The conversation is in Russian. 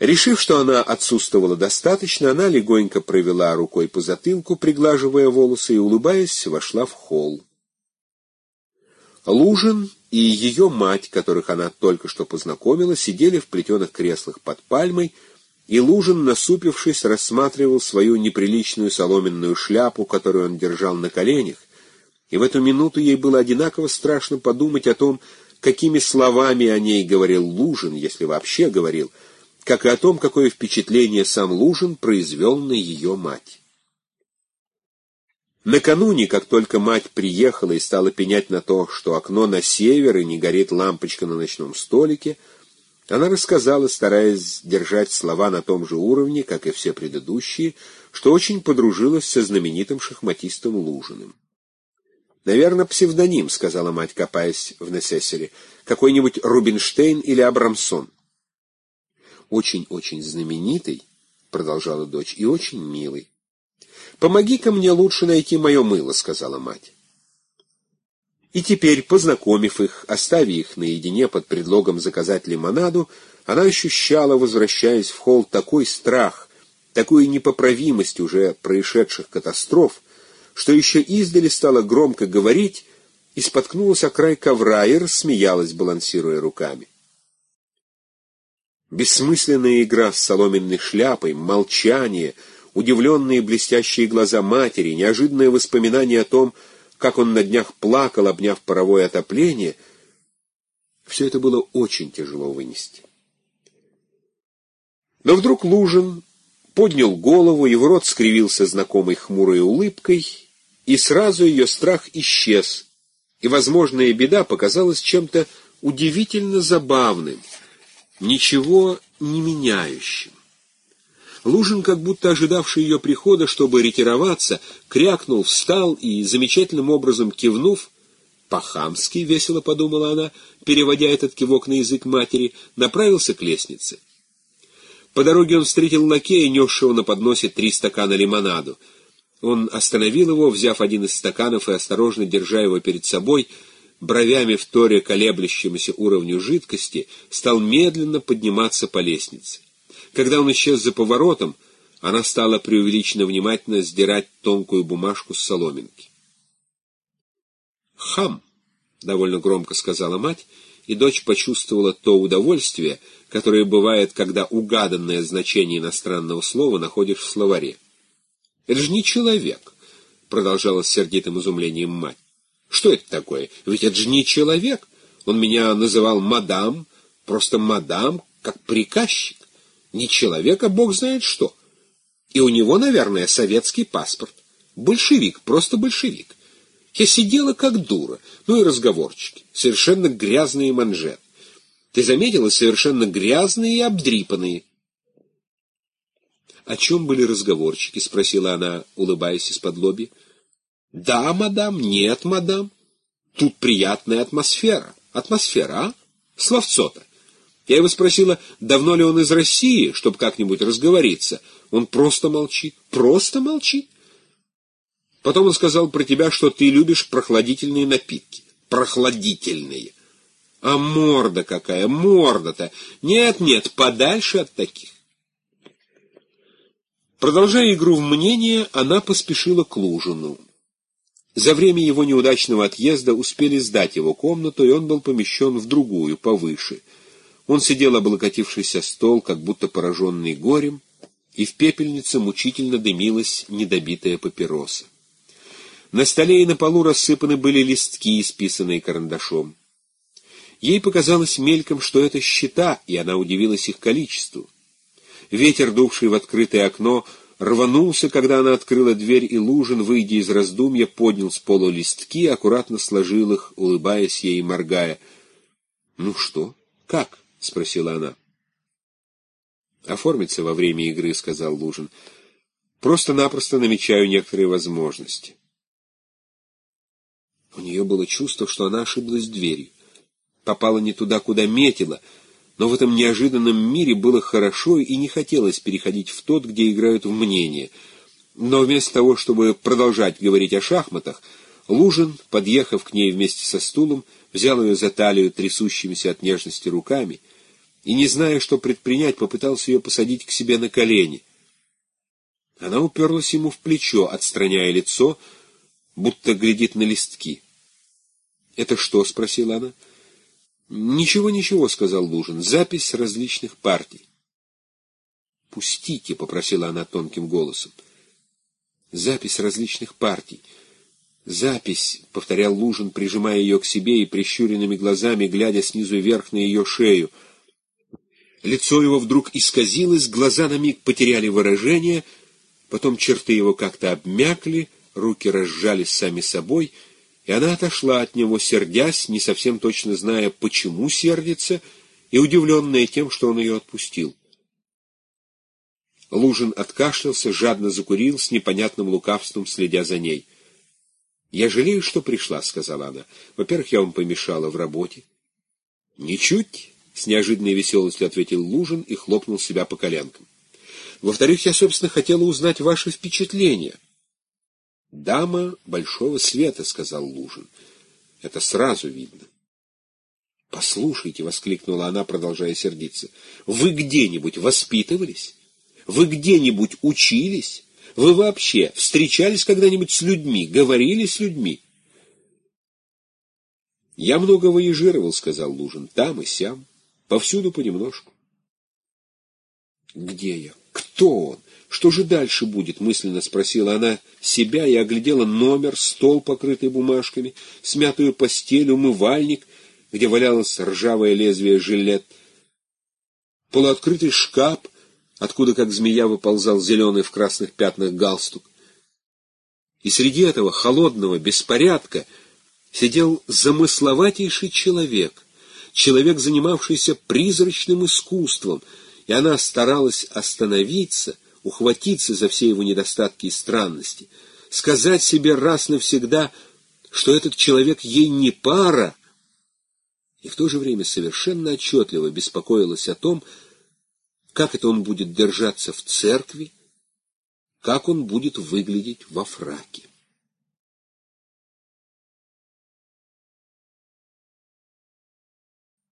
Решив, что она отсутствовала достаточно, она легонько провела рукой по затылку, приглаживая волосы, и, улыбаясь, вошла в холл. Лужин и ее мать, которых она только что познакомила, сидели в плетеных креслах под пальмой, и Лужин, насупившись, рассматривал свою неприличную соломенную шляпу, которую он держал на коленях, и в эту минуту ей было одинаково страшно подумать о том, какими словами о ней говорил Лужин, если вообще говорил, — как и о том, какое впечатление сам Лужин произвел на ее мать. Накануне, как только мать приехала и стала пенять на то, что окно на север и не горит лампочка на ночном столике, она рассказала, стараясь держать слова на том же уровне, как и все предыдущие, что очень подружилась со знаменитым шахматистом Лужиным. «Наверное, псевдоним», — сказала мать, копаясь в Несессере, — «какой-нибудь Рубинштейн или Абрамсон» очень-очень знаменитый, — продолжала дочь, — и очень милый. «Помоги-ка мне лучше найти мое мыло», — сказала мать. И теперь, познакомив их, оставив их наедине под предлогом заказать лимонаду, она ощущала, возвращаясь в холл, такой страх, такую непоправимость уже происшедших катастроф, что еще издали стала громко говорить и споткнулась о край ковра и рассмеялась, балансируя руками. Бессмысленная игра с соломенной шляпой, молчание, удивленные блестящие глаза матери, неожиданное воспоминание о том, как он на днях плакал, обняв паровое отопление, все это было очень тяжело вынести. Но вдруг Лужин поднял голову, его рот скривился знакомой хмурой улыбкой, и сразу ее страх исчез, и возможная беда показалась чем-то удивительно забавным — ничего не меняющим. Лужин, как будто ожидавший ее прихода, чтобы ретироваться, крякнул, встал и, замечательным образом кивнув, по-хамски, весело подумала она, переводя этот кивок на язык матери, направился к лестнице. По дороге он встретил лакея, несшего на подносе три стакана лимонаду. Он остановил его, взяв один из стаканов и осторожно держа его перед собой, бровями в торе колеблющемуся уровню жидкости, стал медленно подниматься по лестнице. Когда он исчез за поворотом, она стала преувеличенно внимательно сдирать тонкую бумажку с соломинки. «Хам!» — довольно громко сказала мать, и дочь почувствовала то удовольствие, которое бывает, когда угаданное значение иностранного слова находишь в словаре. «Это же не человек!» — продолжала с сердитым изумлением мать. Что это такое? Ведь это же не человек. Он меня называл мадам, просто мадам, как приказчик. Не человек, а бог знает что. И у него, наверное, советский паспорт. Большевик, просто большевик. Я сидела как дура. Ну и разговорчики. Совершенно грязные манжеты. Ты заметила, совершенно грязные и обдрипанные. «О чем были разговорчики?» — спросила она, улыбаясь из-под лоби. Да, мадам, нет, мадам. Тут приятная атмосфера. Атмосфера, а? Словцо-то. Я его спросила, давно ли он из России, чтобы как-нибудь разговориться. Он просто молчит, просто молчит. Потом он сказал про тебя, что ты любишь прохладительные напитки. Прохладительные. А морда какая, морда-то! Нет-нет, подальше от таких. Продолжая игру в мнение, она поспешила к Лужину. За время его неудачного отъезда успели сдать его комнату, и он был помещен в другую, повыше. Он сидел, облокотившись о стол, как будто пораженный горем, и в пепельнице мучительно дымилась недобитая папироса. На столе и на полу рассыпаны были листки, исписанные карандашом. Ей показалось мельком, что это счета, и она удивилась их количеству. Ветер, дувший в открытое окно, рванулся, когда она открыла дверь, и Лужин, выйдя из раздумья, поднял с пола листки, аккуратно сложил их, улыбаясь ей и моргая. — Ну что? Как? — спросила она. — Оформиться во время игры, — сказал Лужин. — Просто-напросто намечаю некоторые возможности. У нее было чувство, что она ошиблась дверью. Попала не туда, куда метила — но в этом неожиданном мире было хорошо и не хотелось переходить в тот, где играют в мнение. Но вместо того, чтобы продолжать говорить о шахматах, Лужин, подъехав к ней вместе со стулом, взял ее за талию трясущимися от нежности руками и, не зная, что предпринять, попытался ее посадить к себе на колени. Она уперлась ему в плечо, отстраняя лицо, будто глядит на листки. «Это что?» — спросила она. «Ничего, ничего», — сказал Лужин. «Запись различных партий». «Пустите», — попросила она тонким голосом. «Запись различных партий». «Запись», — повторял Лужин, прижимая ее к себе и прищуренными глазами, глядя снизу вверх на ее шею. Лицо его вдруг исказилось, глаза на миг потеряли выражение, потом черты его как-то обмякли, руки разжались сами собой — и она отошла от него, сердясь, не совсем точно зная, почему сердится, и удивленная тем, что он ее отпустил. Лужин откашлялся, жадно закурил, с непонятным лукавством следя за ней. «Я жалею, что пришла», — сказала она. «Во-первых, я вам помешала в работе». «Ничуть», — с неожиданной веселостью ответил Лужин и хлопнул себя по коленкам. «Во-вторых, я, собственно, хотела узнать ваши впечатления». «Дама большого света», — сказал Лужин. «Это сразу видно». «Послушайте», — воскликнула она, продолжая сердиться, — «вы где-нибудь воспитывались? Вы где-нибудь учились? Вы вообще встречались когда-нибудь с людьми, говорили с людьми?» «Я много воежировал», — сказал Лужин, — «там и сям, повсюду понемножку». «Где я? Кто он? Что же дальше будет? мысленно спросила она себя и оглядела номер, стол, покрытый бумажками, смятую постель, умывальник, где валялось ржавое лезвие жилет, полуоткрытый шкаф, откуда, как змея, выползал зеленый в красных пятнах галстук. И среди этого холодного беспорядка сидел замысловатейший человек, человек, занимавшийся призрачным искусством, и она старалась остановиться — ухватиться за все его недостатки и странности, сказать себе раз навсегда, что этот человек ей не пара, и в то же время совершенно отчетливо беспокоилась о том, как это он будет держаться в церкви, как он будет выглядеть во фраке.